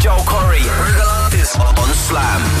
Joe Corey. Regular on Slam.